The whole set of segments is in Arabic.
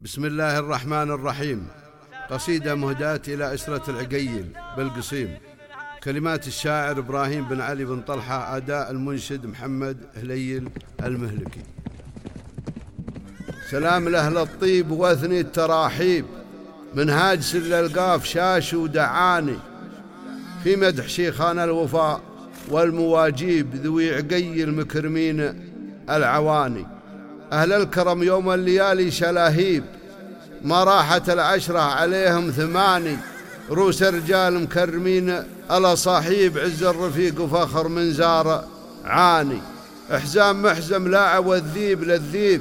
بسم الله الرحمن الرحيم. قصيدة مهداة إلى أسرة العقيل بالقصيم. كلمات الشاعر إبراهيم بن علي بن طلحة أداء المنشد محمد هليل المهلكي. سلام لأهل الطيب واثني التراحيب. من هاجس الألقاف شاش ودعاني. في مدح شيخان الوفاء والمواجيب ذوي عقي المكرمين العواني. أهل الكرم يوم الليالي شلاهيب ما راحت العشرة عليهم ثماني. روس رجال مكرمين ألا صاحب عز الرفيق وفخر من زار عاني. حزام محزم لاعب والذيب للذيب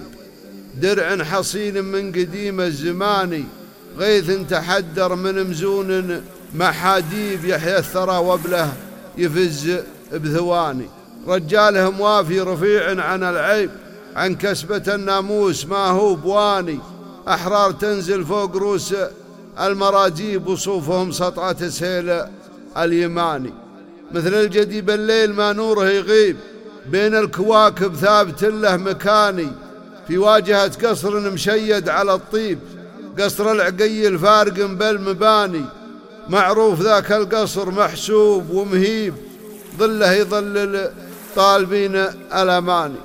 درع حصين من قديم الزمان غيث تحدر من مزون محاديب يحيى الثرى وبله يفز بثواني رجالهم وافي رفيع عن العيب عن كسبة الناموس ما هو بواني؟ أحرار تنزل فوق روس المراجيب وصوفهم سطعة سيل اليماني. مثل الجدي بالليل ما نوره يغيب بين الكواكب ثابت له مكاني. في واجهة قصر مشيد على الطيب قصر العقي الفارق بالمباني معروف ذاك القصر محسوب ومهيب ظله يظلل طالبين الأماني.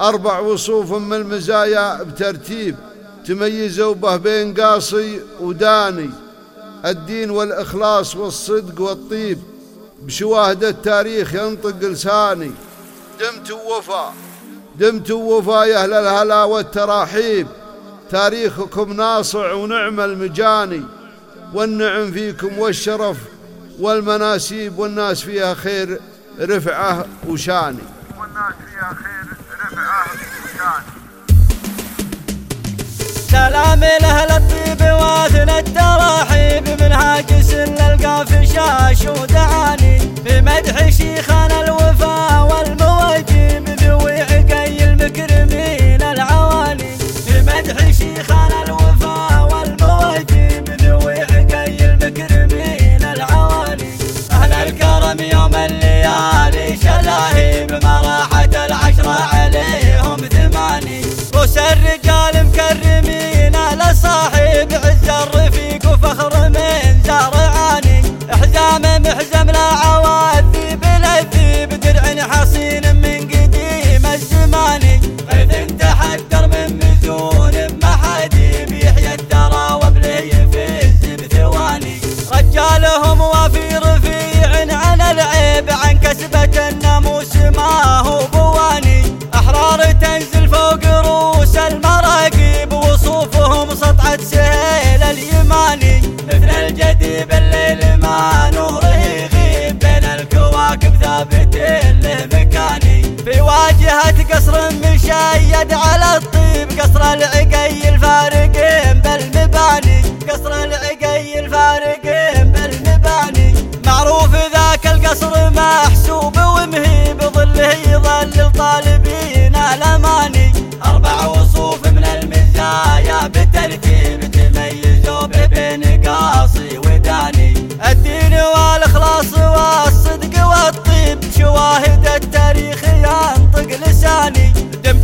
أربع وصوف من المزايا بترتيب تميزوا به بين قاصي وداني. الدين والإخلاص والصدق والطيب بشواهد التاريخ ينطق لساني. دمت وفا دمت وفا يا أهل الهلا والتراحيب. تاريخكم ناصع ونعم المجاني. والنعم فيكم والشرف والمناسيب والناس فيها خير رفعة وشاني. سلام لأهل الطيب واثنى التراحيب من هاجس نلقى في شاش ودعاني في مدح شيخنا الوفا والمواجيب ذوي عقي المكرمين العواني في مدح شيخنا الوفا والمواجيب ذوي عقي المكرمين العواني أهل الكرم يوم الليالي شلاهيب ما راحت العشرة عليهم ثماني. رؤوس الرجال مكرمين عز الرفيق قصر مشيد على الطيب قصر العقي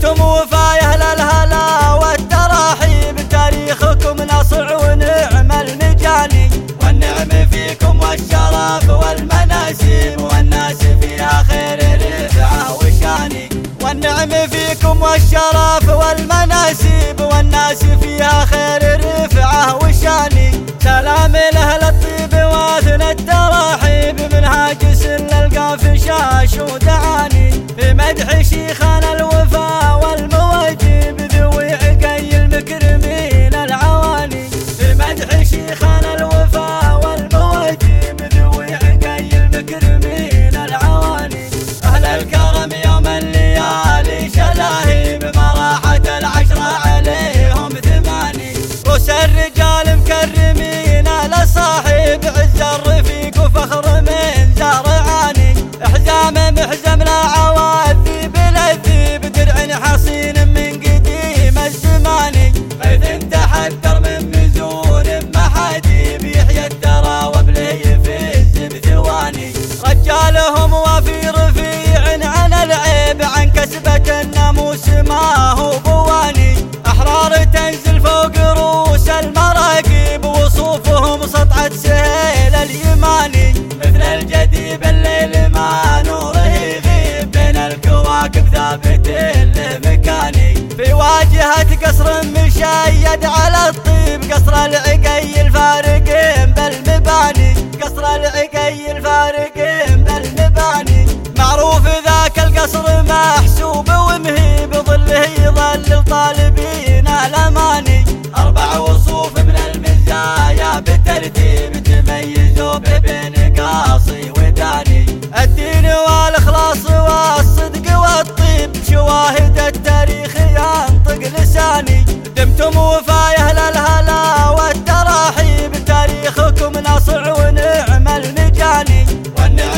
وفايا أهل الهلا والتراحيب تاريخكم نصع ونعم المجاني. والنعم فيكم والشرف والمناسب والناس فيها خير رفعه وشاني والنعم فيكم والشرف والمناسب والناس فيها خير رفعه وشاني سلام لأهل الطيب واثنى التراحيب. واجهة قصر مشيد على الطيب. قصر العقي الفارقين بالمباني. قصر العقي الفارقين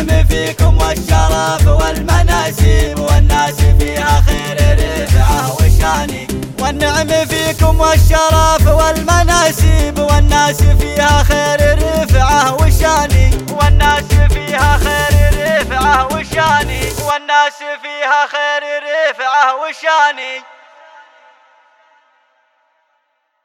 والنعم فيكم والشرف والمناسيب والناس فيها خير رفعه وشاني والنعم فيكم والشرف والمناسيب والناس فيها خير رفعه وشاني والناس فيها خير رفعه وشاني والناس فيها خير رفعه وشاني